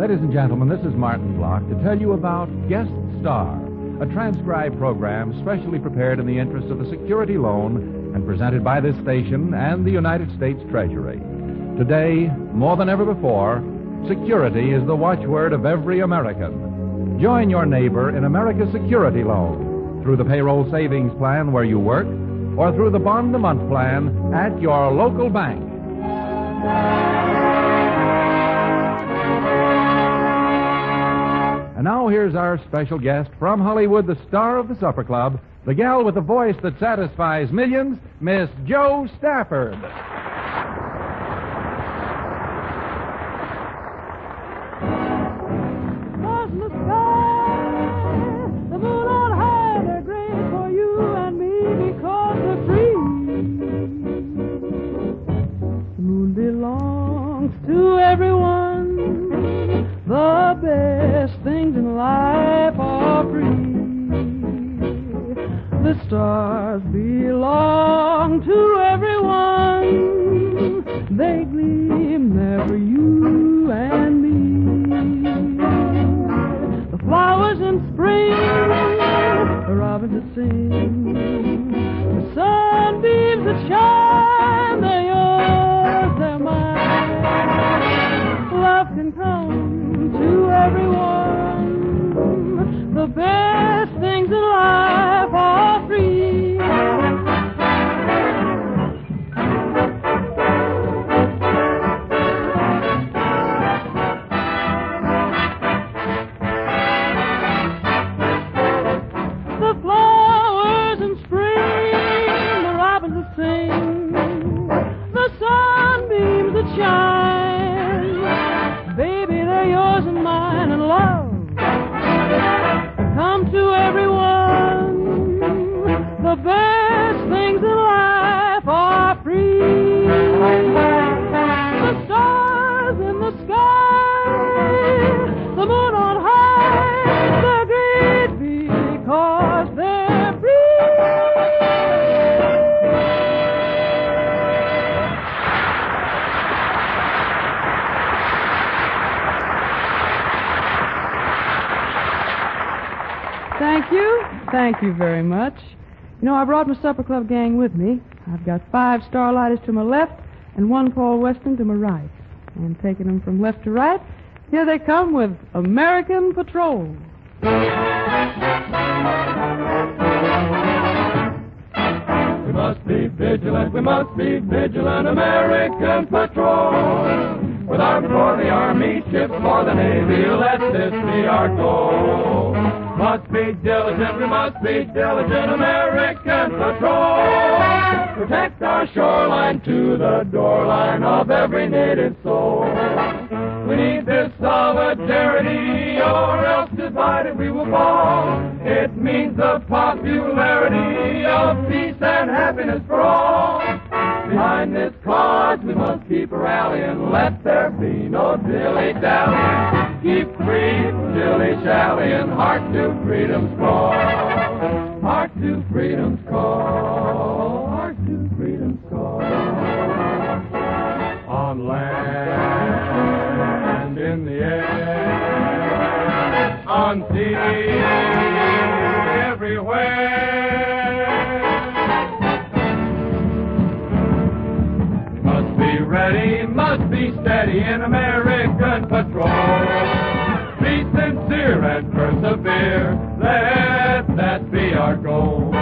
Ladies and gentlemen, this is Martin Block to tell you about Guest Star, a transcribed program specially prepared in the interest of the security loan and presented by this station and the United States Treasury. Today, more than ever before, security is the watchword of every American. Join your neighbor in America's security loan through the payroll savings plan where you work or through the bond a month plan at your local bank. Here's our special guest from Hollywood, the star of the Supper Club, the gal with the voice that satisfies millions, Miss Jo Stafford. Stars in stars belong Thank you very much. You know, I brought my supper club gang with me. I've got five starlighters to my left and one Paul Weston to my right. And taking them from left to right, here they come with American Patrol. We must be vigilant, we must be vigilant, American patrol. With arms for the Army, ships for the Navy, let this be our goal. Must be diligent, we must be diligent, American patrol. Protect our shoreline to the doorline of every native soul. We need this solidarity, or else divided we will fall. It means the popularity of peace and happiness for all. Behind this cause we must keep rallying. Let there be no dilly dallying. Keep free, dilly shallying. Heart to freedom's call. Heart to freedom's call. Heart to freedom's call. On land, in the air, on sea, everywhere. Steady in American patrol. Be sincere and persevere, let that be our goal.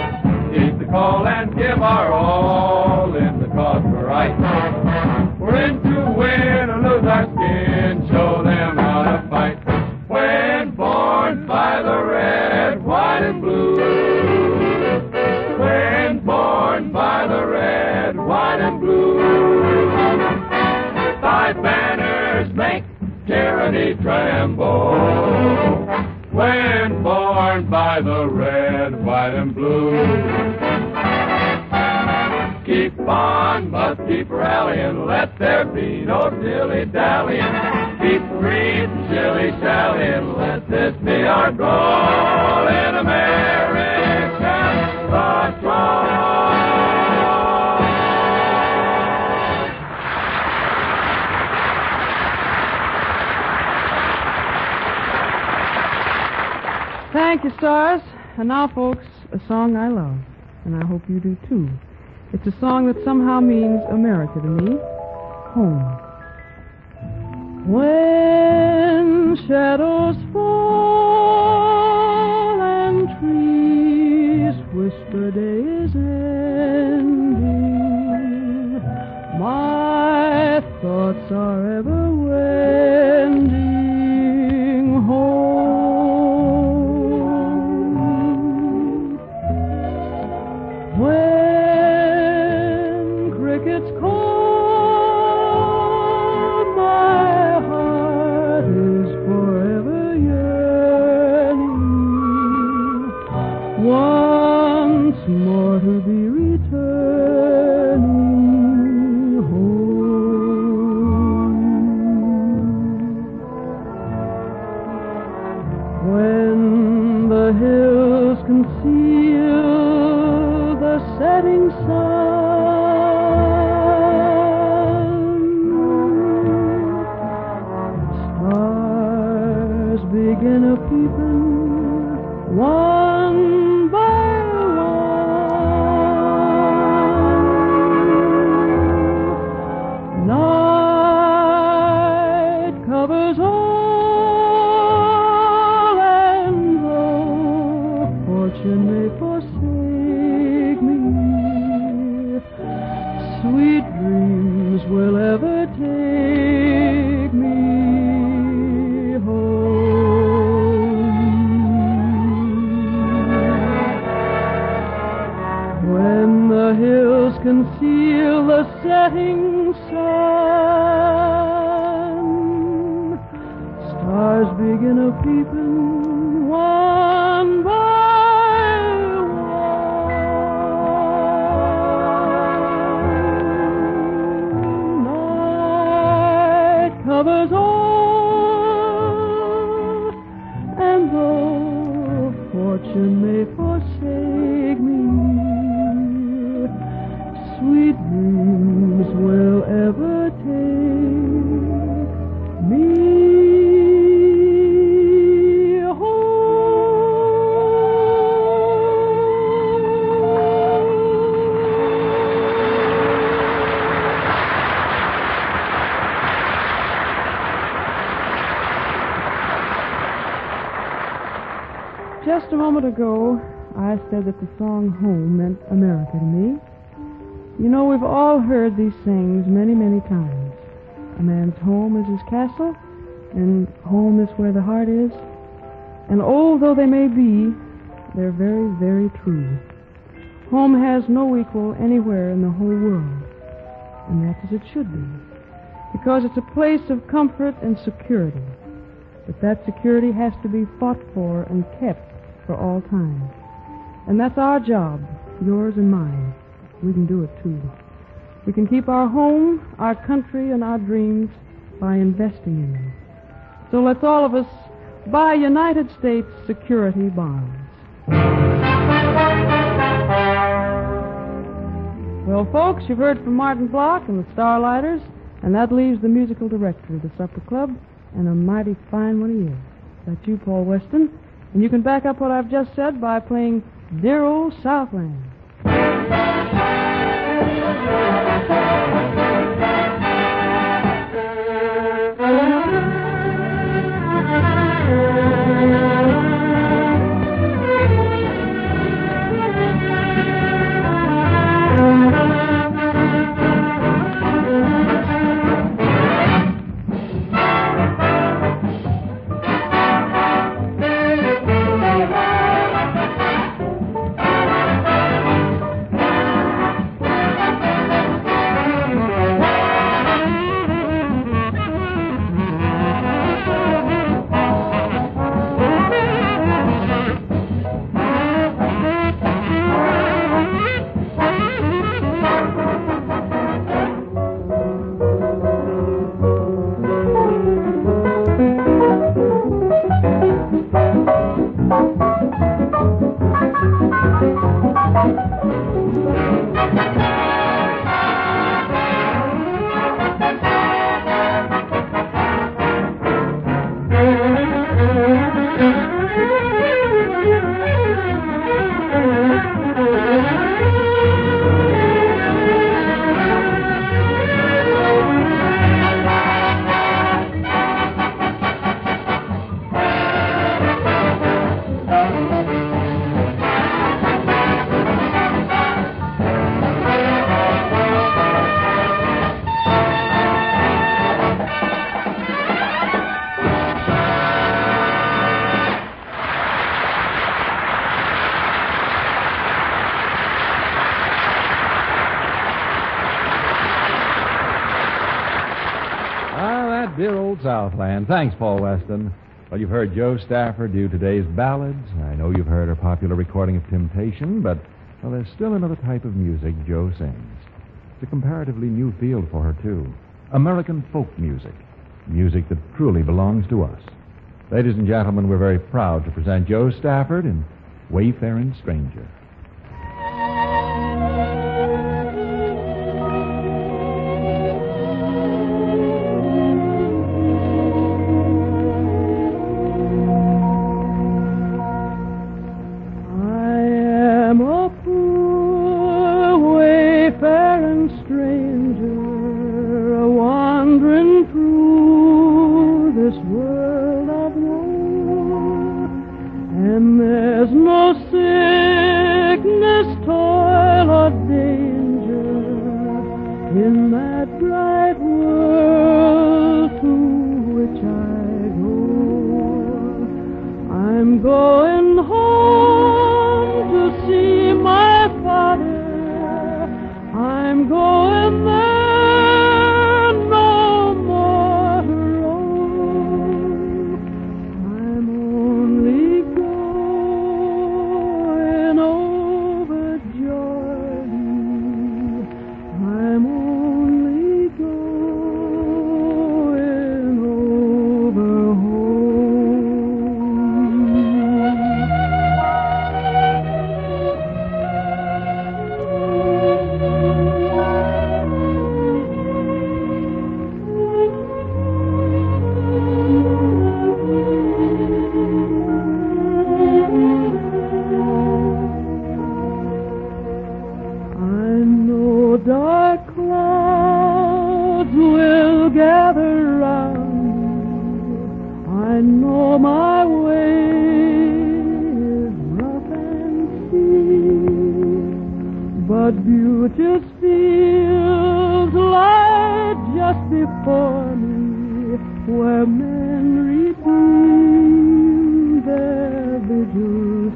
Heed the call and give our all in the cause for right. We're in to win Thank you, Stars. And now, folks, a song I love, and I hope you do too. It's a song that somehow means America to me. Home. When shadows fall and trees whisper day is ending, my thoughts are ever said that the song Home meant America to me. You know, we've all heard these sayings many, many times. A man's home is his castle, and home is where the heart is. And old though they may be, they're very, very true. Home has no equal anywhere in the whole world, and that's as it should be, because it's a place of comfort and security. But that security has to be fought for and kept for all time. And that's our job, yours and mine. We can do it too. We can keep our home, our country, and our dreams by investing in them. So let's all of us buy United States security bonds. Well, folks, you've heard from Martin Block and the Starlighters, and that leaves the musical director of the Supper Club, and a mighty fine one he is. That's you, Paul Weston. And you can back up what I've just said by playing Dear Old Southland. Southland. Thanks, Paul Weston. Well, you've heard Jo Stafford do today's ballads. I know you've heard her popular recording of Temptation, but well, there's still another type of music Jo sings. It's a comparatively new field for her, too. American folk music. Music that truly belongs to us. Ladies and gentlemen, we're very proud to present Jo Stafford in Wayfaring Stranger. Beauteous fields lie just before me, where men redeem their vigils.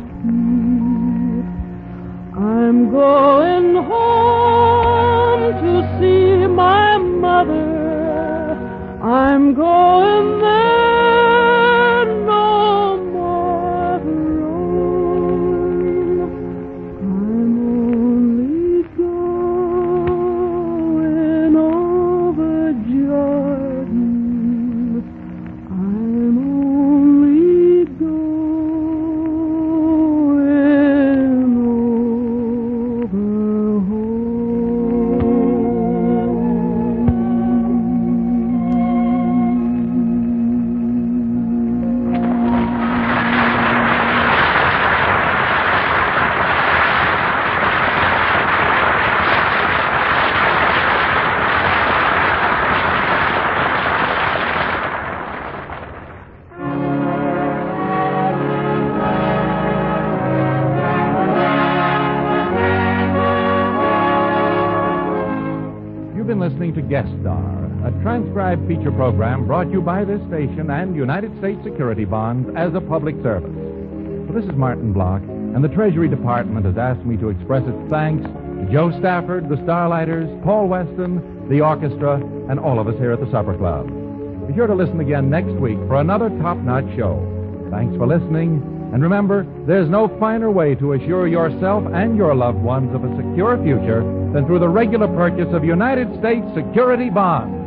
I'm going home to see my mother. I'm going feature program brought you by this station and United States Security Bonds as a public service. Well, this is Martin Block, and the Treasury Department has asked me to express its thanks to Jo Stafford, the Starlighters, Paul Weston, the orchestra, and all of us here at the Supper Club. Be sure to listen again next week for another top-notch show. Thanks for listening, and remember, there's no finer way to assure yourself and your loved ones of a secure future than through the regular purchase of United States security bonds.